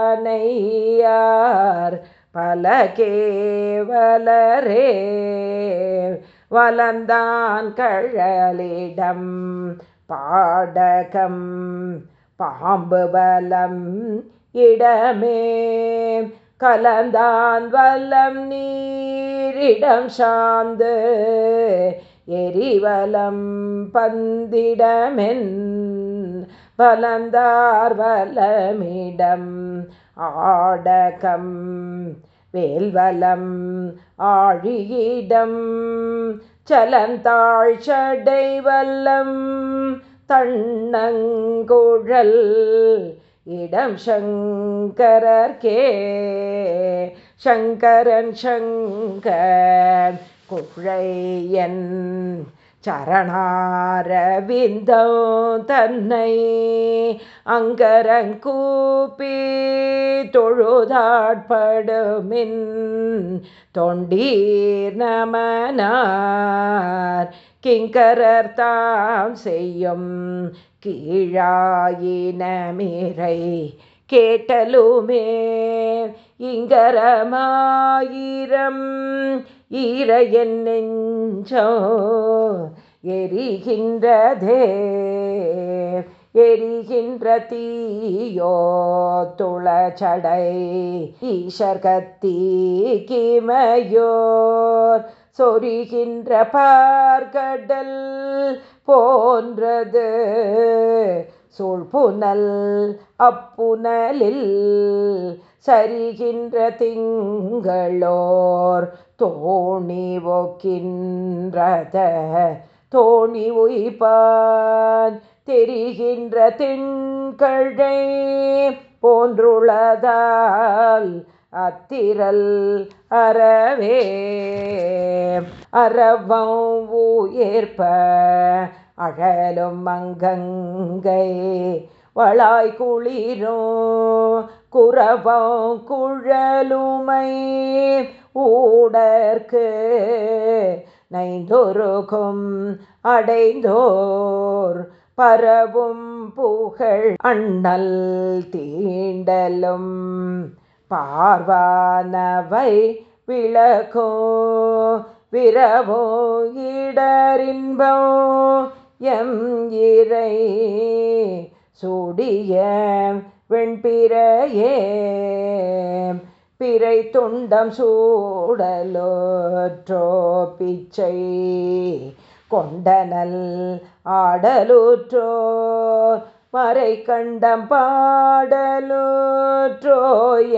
அணையார் பல கேவலரே வலந்தான் கழலிடம் பாடகம் பாம்பு பலம் இடமே கலந்தான் வல்லம் நீரிடம் சார்ந்து எரிவலம் பந்திடமென் பலந்தார் வலமிடம் ஆடகம் வேல்வலம் ஆழியிடம் சலந்தாழ் சடை வல்லம் தன்னங்குழல் இடம் சங்கரர்கே சங்கரன் சங்கர் குழையன் சரணாரவிந்தோ தன்னை அங்கரங்கூப்பி தொழுதாட்படுமின் தொண்டீர் நமனார். கிங்கரர் தாம் செய்யும் கீழாயினமிரை கேட்டலுமே இங்கரமாயிரம். ஈரையன் நெஞ்சோ எரிகின்றதே. எரிகின்ற தீயோ துளச்சடை ஈஷர்கத்தி கிமையோர் சொரிகின்ற பார்கடல் போன்றது. சூழ்புனல் அப்புனலில் சரிகின்ற திங்களோர் தோணி ஒக்கின்றத தோணி உய்பான் தெரிகின்ற திண்கழை போன்றுளதால் அத்திரல் அறவே. அறவம் உயர்ப்ப அழலும் மங்கங்கை வளாய் குளிரும். குறவம் குழலுமை ஊடற்கு நைந்தொருகும் அடைந்தோர் பரவும் புகழ் அண்ணல் தீண்டலும். பார்வானவை விளக்கோ விரவோ இடரின்போ எம் இறை சூடிய வெண்பிறையே பிறை துண்டம் சூடலோற்றோ பிச்சை கொண்டனல் ஆடலூற்றோ மறை கண்டம் பாடலூற்றோ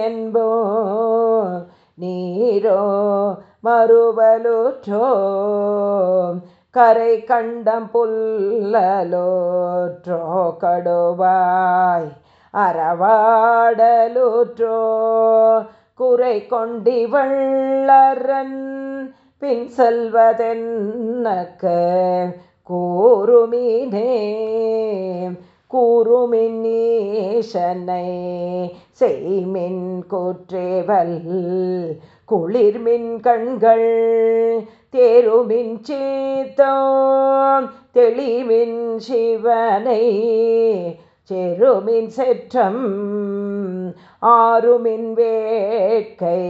என்போ நீரோ மறுவலூற்றோ கரை கண்டம் புல்லலோற்றோ கடுவாய். அறவாடலூற்றோ குறை கொண்டிவள்ளரன் பின் செல்வதென்னக்க கூறுமினே. கூறுமின்னீசனை செய்மின் கூற்றேவல் குளிர்மின் கண்கள் தேருமின் சீத்தோ தெளிமின் சிவனை செருமின் செற்றம் ஆறுமின் வேட்கை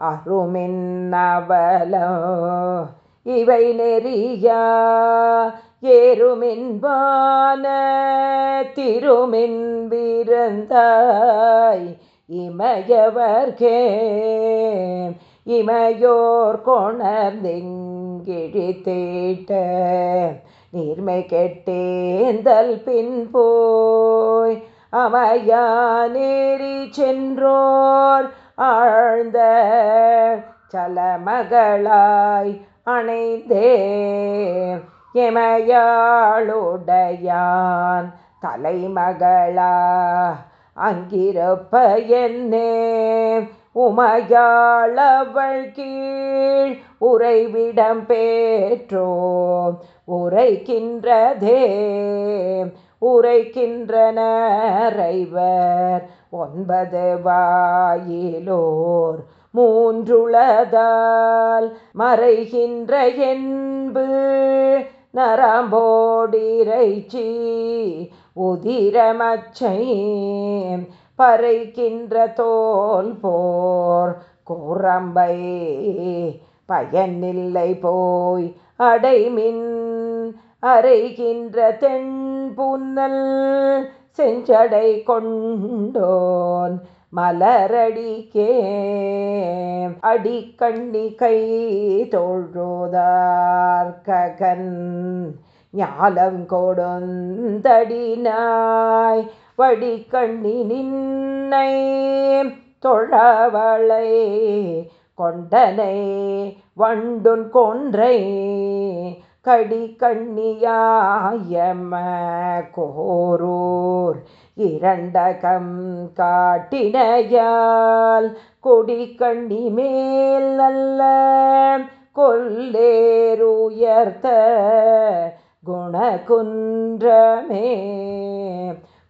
அருமின் அவலோ இவை நெறியா? ஏறுமின்பான திருமின் விருந்தாய் இமயவர்கே இமையோர் கொணர்ந்திங்கிழி தேட்ட நீர்மை கெட்டேந்தல் பின்போய் அமையா நேரி சென்றோர் ஆழ்ந்த சலமகளாய் அணைந்தே. எமையாளுடையான் தலைமகளா அங்கிருப்ப என்னே? உமையாளவள் கீழ் உறைவிடம் பேற்றோ உரைக்கின்றதே உரைக்கின்றனர் ஒன்பது வாயிலோர் மூன்றுளதால் மறைகின்ற என்பு நரம்போடிரைச்சி உதிரமச்சை பறைக்கின்ற தோல் போர் கோரம்பை பயனில்லை போய் அடைமின் அறைகின்ற தென்புன்னல் செஞ்சடை கொண்டோன் மலரடிக்கே அடிக்கண்ணி கை தோழோதார்ககன் ஞாலம் கொடுந்தடினாய் வடிக்கண்ணி நின்னை தொழவளை கொண்டனை வண்டுன் கொன்றை கடி கண்ணியாயம கோரூர். இரண்டகம் காட்டினையால் கொடி கண்ணி மேல் அல்ல கொல்லேருயர்த்த குணகுன்றமே.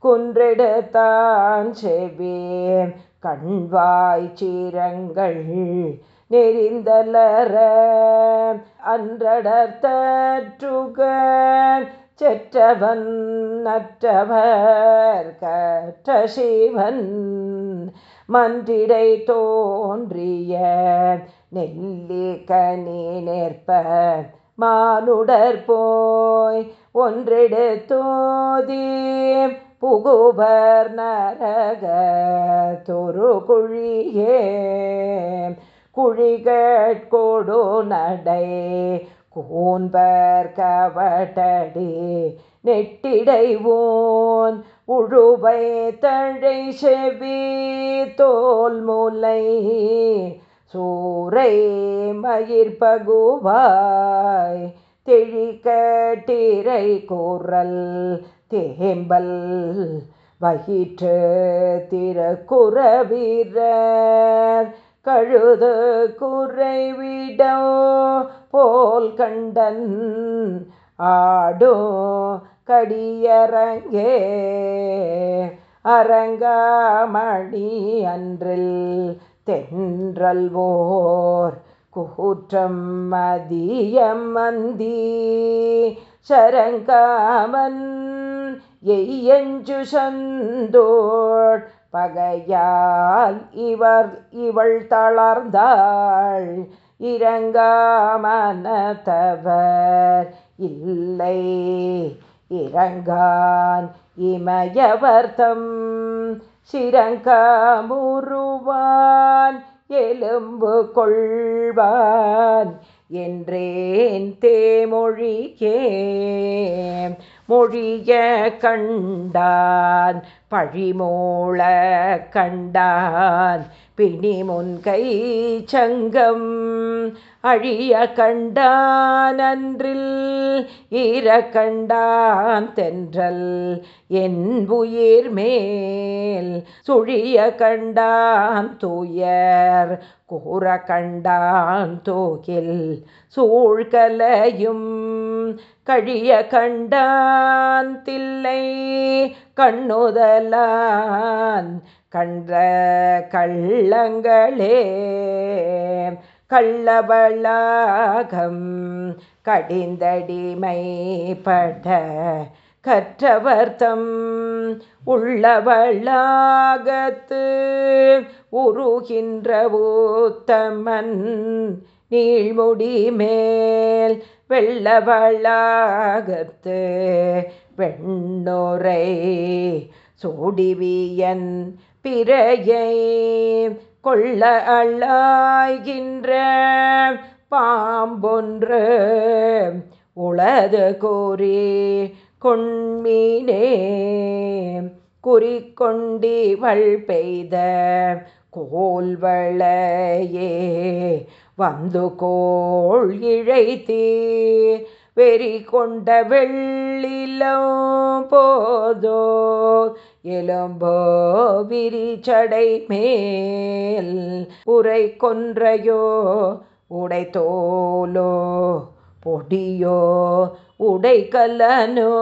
குன்றெடுத்தான் செவே கண்வாய் சீரங்கள் நெறிந்தலர அன்றடர்த்துக செற்றவன் நற்றவர் கற்ற சிவன் மன்றிடை தோன்றிய நெல்லி கனி நேர்ப்ப மானுடர் போய் ஒன்றெடுத்தோதி புகுவர் நரக தொரு குழியே. குழிகட்கொடு நடை கூன்பர் கவட்டடி நெட்டிடைவோன் உழுவை தழை செவி தோல் முலை சூரை மயிர்பகுவாய் தெழிக்கட்டிரை கூறல் தேம்பல் வயிற்று திருக்குறவீரர். கழுது குறைவிடோ போல் கண்டன் ஆடோ கடியரங்கே. அரங்கமணி அன்றில் தென்றல்வோர் கூற்றம் மதியம் மந்தி சரங்காமன் எய்யஞ்சு சந்தோள் பகையால் இவர் இவள் தளர்ந்தாள் இறங்காமனத்தவர் இல்லை இறங்கான் இமயவர்த்தம் சிரங்கமுருவான் எலும்பு கொள்வான் என்றேன் தேமொழிக்கே. மொழிய கண்டான் பழிமோள கண்டான் பிணிமுன்கை சங்கம். அழிய கண்டான் அன்றில் ஈர கண்டான் தென்றல் என் உயிர் மேல். சுழிய கண்டான் தூயர் கூற கண்டான் தோகில். சூழ்கலையும் கழிய கண்டான் தில்லை கண்ணுதலான் கண்ட கள்ளங்களே கள்ளவளாகம் கடிந்தடிமைப்பட கற்றவர்த்தம் உள்ளவளாகத்து உருகின்ற ஊத்தமன் நீழ்முடி மேல் வெள்ளவளாகத்து வெண்ணுரை சூடிவியன் பிறையை கொள்ள அள்ளாய்கின்ற பாம்பொன்று உளது கூறி கொண்மீனே குறிக்கொண்டிவள் பெய்த கோல்வளையே வந்து கோள் இழைத்தீ வெறி கொண்ட வெள்ளிலம் போதோ எலும்போ விரிச்சடை மேல் உரை கொன்றையோ உடைத்தோலோ பொடியோ உடை கல்லனோ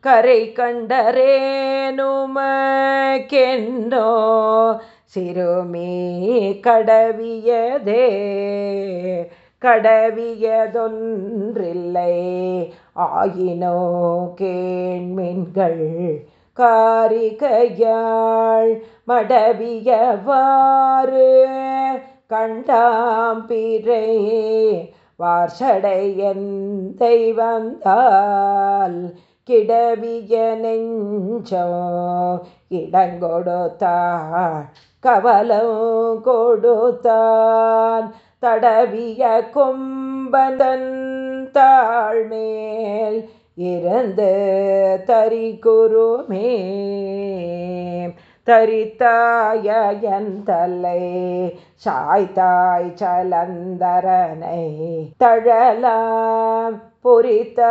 கரை கண்டரேனுமக்கென்னோ சிறுமி கடவியதே. கடவியதொன்றில்லை. ஆயினோ கேண்மின்கள் காரிகையாள் மடவியவாறு கண்டாம்பிரே வார்ஷடையந்தை வந்தால் கிடவிய நெஞ்சோ இடங்கொடுத்தாள் கவலம் கொடுத்தான் தடவிய கொம்பதன் தாழ்மேல் இருந்து தரிகுருமே. தரித்தாயன் தலை சாய்த்தாய் சலந்தரனை தழலாம். பொறித்தாயனங்கனை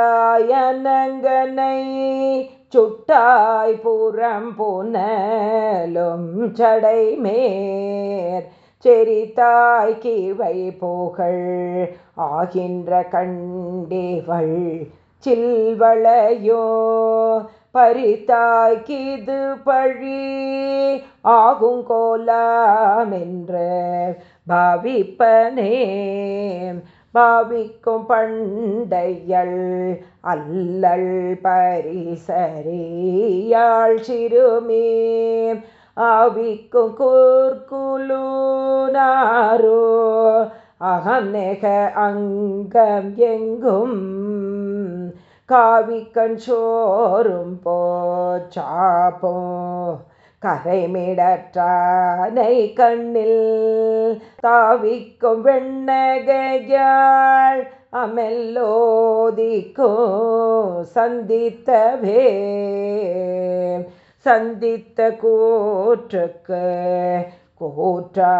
சுட்டாய் புறம் புனலும் சடைமேர். செரித்தாய் கீவை போகள் ஆகின்ற கண்டேவள் சில்வளையோ. பரித்தாய்க்கிது பழி ஆகும் கோலாம் பாவிப்பனே. பாவிக்கும் பண்டையள் அல்லல் பரிசரியாள் சிறுமே. ஆவிக்கும் கூர்குலூனாரோ அகம் நெக அங்கம் எங்கும். காவிக்கண் சோறும் போச்சாப்போ கரைமிடற்றானை கண்ணில் தாவிக்கும் வெண்ணகையாள் அமெல்லோதிக்கோ சந்தித்தவே சந்தித்த கூற்றுக்கு கூற்றா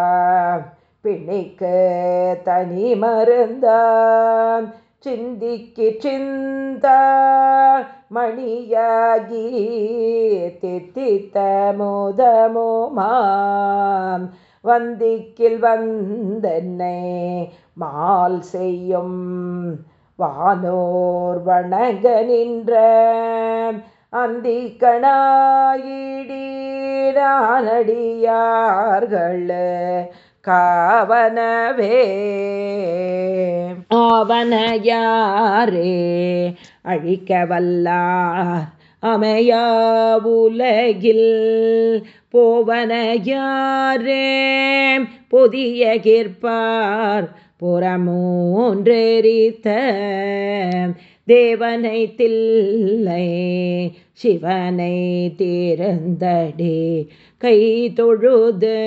பிணிக்கு தனி மருந்தான் சிந்திக்கு சிந்த மணியாகி தித்தித்த மோதமோமாம் வந்திக்கில் வந்தென்னை மால் செய்யும். வானோர் வணங்க நின்ற அந்தி கணாயிடீரானடியார்கள் காவனவே. ஆவன யாரே அழிக்க வல்லார் அமையா உலகில் போவன யாரே பொதிய கிற்பார் புறமூன்றெரித்த தேவனை தில்லை சிவனை தேர்ந்தடே கை தொழுது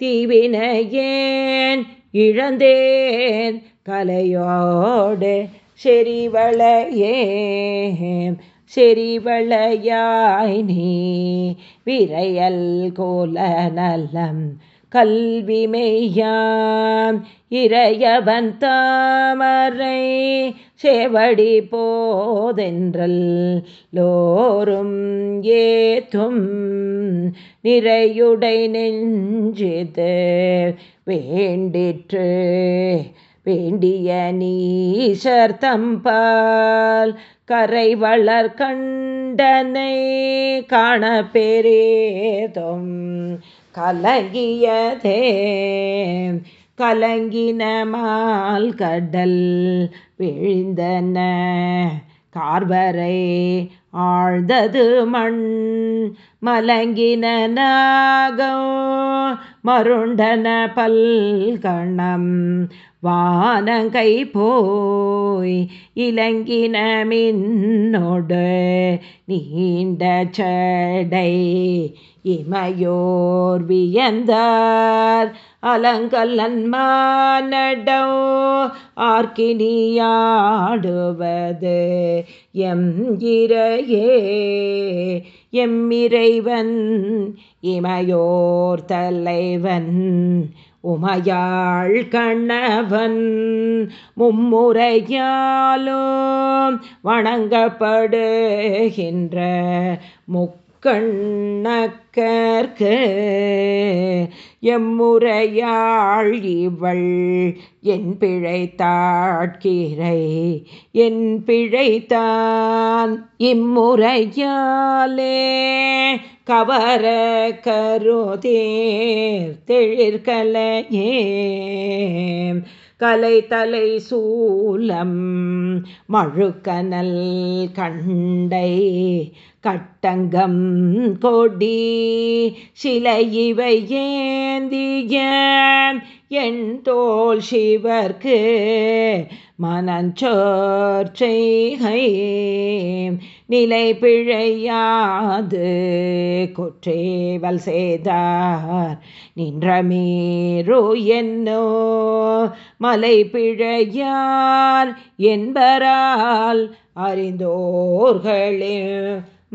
தீவினையேன் இழந்தேன் கலையோடு செறிவளையே செறிவளையாய் நீ விரையல் கோல நலம் கல்வி மெய்யாம். இறையவன் தாமரை செவடி போதென்றல் லோரும் ஏத்தும். நிறையுடை நெஞ்சிது வேண்டிற்று. வேண்டிய நீசர் தம்பால் கரை வளர் கண்டனை காண பெரேதும் கலங்கியதே கலங்கின மால் கடல் விழுந்தன. கார்வரை ஆழ்ந்தது மண் மலங்கின நாகோ மருண்டன பல்கணம் வானங்கை போய் இலங்கின மின்னோடு நீண்ட சடை இமையோர் வியந்தார். அலங்கல்லன்மானடோ ஆர்கினியாடுவது எம் இரையே எம்மிறைவன் இமையோர் தலைவன் உமையாள் கண்ணவன் மும்முறையாலோ வணங்கப்படுகின்ற முக்கண்ண கண்ணக்கற்கு எம்முறையாள் இவள் என் பிழைத்தாட்கிறை என் பிழைத்தான் இம்முறையாலே கவர கருதேர் தெழிற்கலையே கலை தலை சூலம் மழுக்கனல் கண்டை கட்டங்கம் கொடி சிலை ஏந்திய என் தோல் சிவர்க்கு மனஞ்சோர் நிலை பிழையாது குற்றேவல் செய்தார். நின்றமீரோ என்னோ மலை பிழையார் என்பரால் அறிந்தோர்களே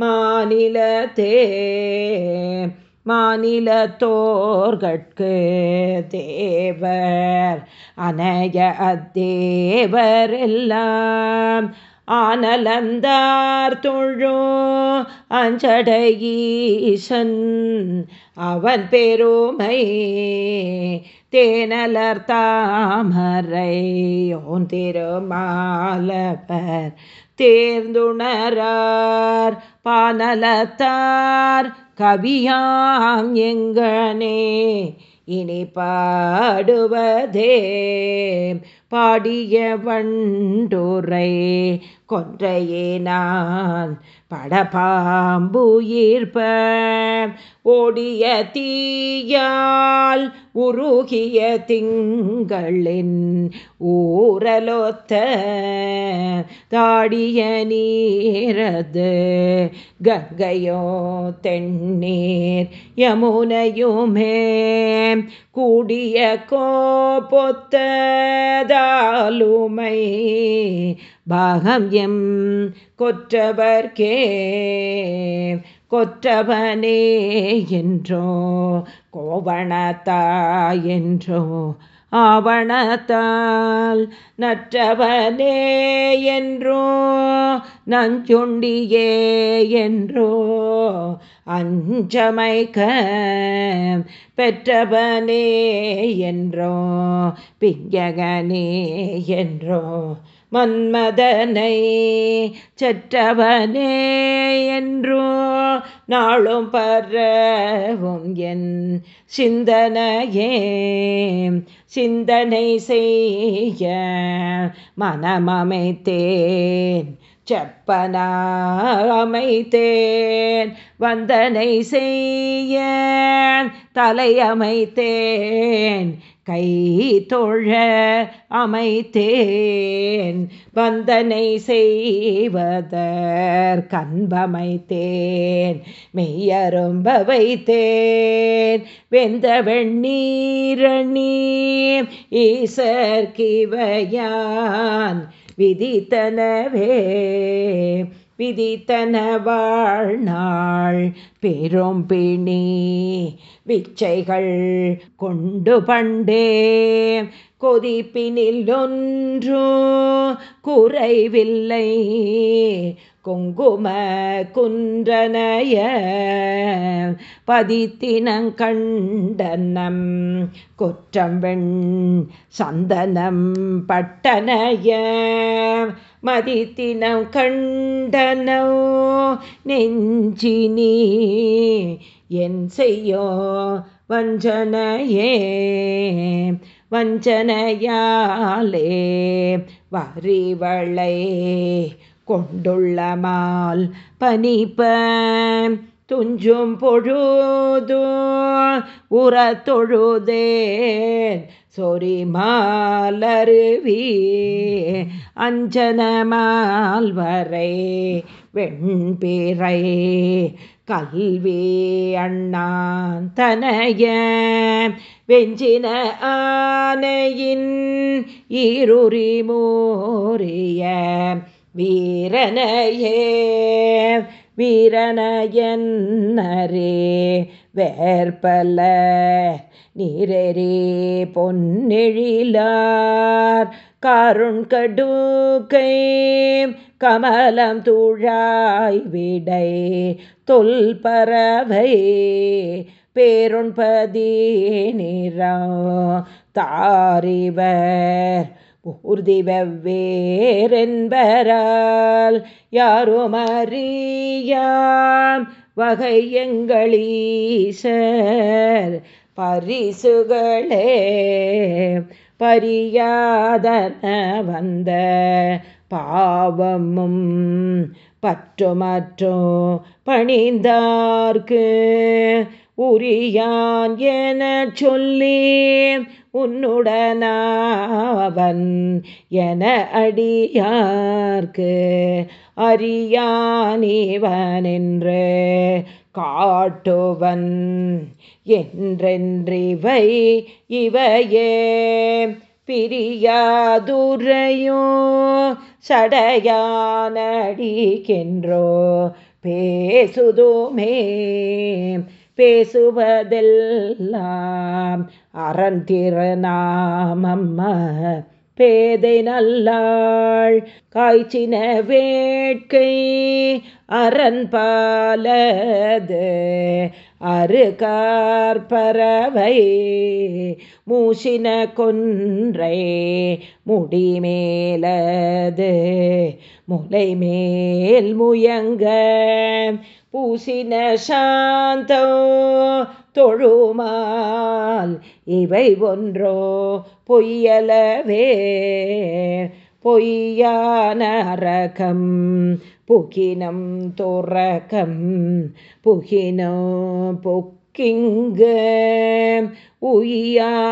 மாநிலத்தே மாநிலத்தோர்கட்கு தேவர் அனைய அத்தேவர் எல்லாம். ஆனலந்தார் தொழோ அஞ்சடையீசன் அவன் பெருமை தேனலர் தாமரை ஓன் திருமாலவர் தேர்ந்துணரார் பானலத்தார் கவியாம் எங்கனே இனி பாடுவதே பாடிய வண்டுரை கொன்றையே நான் படபாம்புயிர்ப ஓடிய தீயால் உருகிய திங்களின் ஊரலொத்த தாடிய நீரது கங்கையோ தென்னீர் யமுனையுமே. கூடிய கோப்பொத்ததாலுமை பாகம் எம் கொற்றவர்க்கே கொற்றவனே என்றோ கோவணத்தா என்றோ ஆவணத்தால் நற்றவனே என்றோ நஞ்சுண்டியே என்றோ அஞ்சமைக்க பெற்றவனே என்றோ பிங்ககனே என்றோ. மன்மதனை சற்றவனே என்றோ நாளும் பரவும் என் சிந்தனையே. சிந்தனை செய்ய மனமமைத்தேன் செப்பனாமைத்தேன் வந்தனை செய்ய தலையமைத்தேன் கை தொழ அமைத்தேன். வந்தனை செய்வதற் கண்பமைத்தேன். மெய்யரும்ப வைத்தேன். வெந்த வெண்ணீரணி ஈசர்கிவையான் விதித்தனவே விதித்தன வாழ்நாள் பெரும் பிணி விச்சைகள் கொண்டு பண்டே. கொதிப்பினில் ஒன்று குறைவில்லை. குங்கும குன்றனைய பதித்தினங்கண்டனம் குற்றம் வெண் சந்தனம் பட்டனைய மதித்தினம் கண்டனோ நெஞ்சினி என் செய்யோ வஞ்சனையே வஞ்சனையாலே வரிவளை கொண்டுள்ளமால் பனிப்ப துஞ்சும் பொழுதோ உற தொழுதேன் மாலருவி அஞ்சனமால் வரை வெண்பிறை கல்வி அண்ணான் தனைய வெஞ்சின ஆனையின் ஈருரி மோரிய வீரனையே வீரனையன்னரே வேற்பல நீரெறி பொன்னெழிலார். காருண் கடுக்கை கமலம் தூழாய் விடை தொல் பறவை பேருண்பதி நிறம் தாரிவர். ஊர்தி வெவ்வேறென்பரால் யாரும் அறியாம் வகை எங்களீசர். பரிசுகளே பரியாதன வந்த பாவமும் பற்றுமற்றோ பணிந்தார்க்கு. உரியான் என சொல்லி உன்னுடனாவன் என அடியார்க்கு. அறியானிவனென்று காட்டுவன் என்றென்றிவை இவையே. பிரியாதுரையோ சடையானடிக்கின்றோ பேசுதோமே. பேசுவதெல்லாம் அரண் திருநாமம்ம பேதை நல்லாள் காய்ச்சின வேட்கை அரண் பாலது. அருகார்பறவை மூசின கொன்றை முடிமேலது முலை மேல் முயங்க பூசின சாந்தோ தொழுமால் இவை ஒன்றோ பொய்யலவே. பொய்யானரகம் புகினம் துறக்கம் புகினோ பொக்கிங்கு. உய்யாவுடம்பினோடூர்வ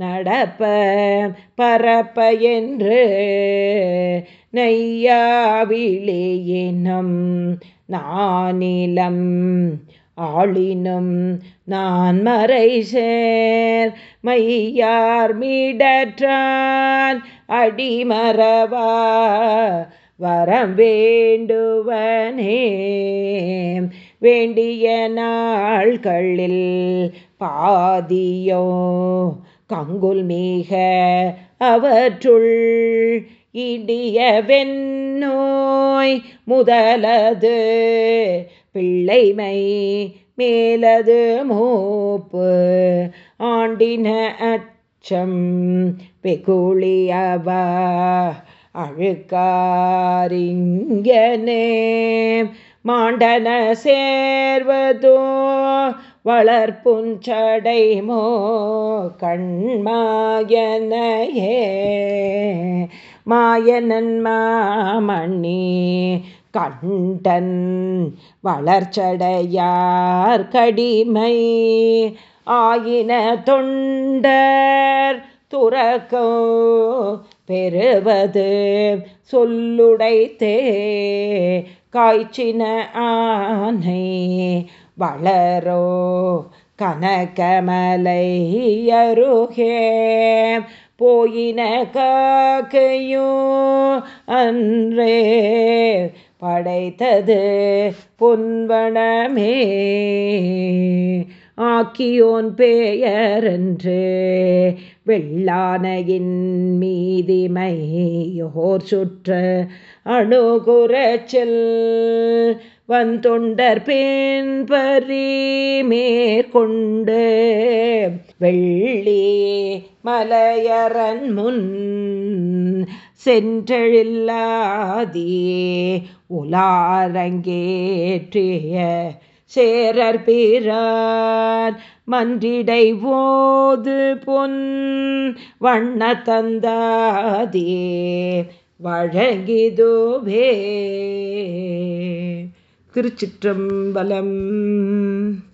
நடப்ப பரப்ப என்று. நையாவிலேயினம் நானிலம் ஆளினும் நான் மறை சேர் மையார் மீடற்றான் அடிமரவா வரம் வேண்டுவனே. வேண்டிய நாள்களில் பாதியோ கங்குல் மிக அவற்றுள் இடிய வெண்ணோய் முதலது பிள்ளைமை மேலது மூப்பு ஆண்டின அச்சம் வெகுளியவா அழுக்காரிங்கனே. மாண்டன சேர்வதோ வளர்ப்புஞ்சடைமோ கண்மாயனையே. மாயனன் மாமணி கண்டன் வளர்ச்சடையார் கடிமை. ஆயின தொண்டர் துறக்கோ பெறுவது சொல்லுடைத்தே. காய்ச்சின ஆனை வளரோ கனகமலை அருகே. போயின காக்கையோ அன்றே படைத்தது பொன்வனமே. ஆக்கியோன் பெயரன்று வெள்ளானையின் மீதிமையோர் சுற்ற அணுகுரச்சல் வந்தொண்டர் பின்பறி மேற்கொண்டு வெள்ளி மலையரன் முன் சென்றெழில்லாதே உலாரங்கேற்றிய சேரர் பிறான் மன்றிடை ஓது பொன் வண்ண தந்தாதே வழங்கிதோவே. திருச்சிற்றம்பலம்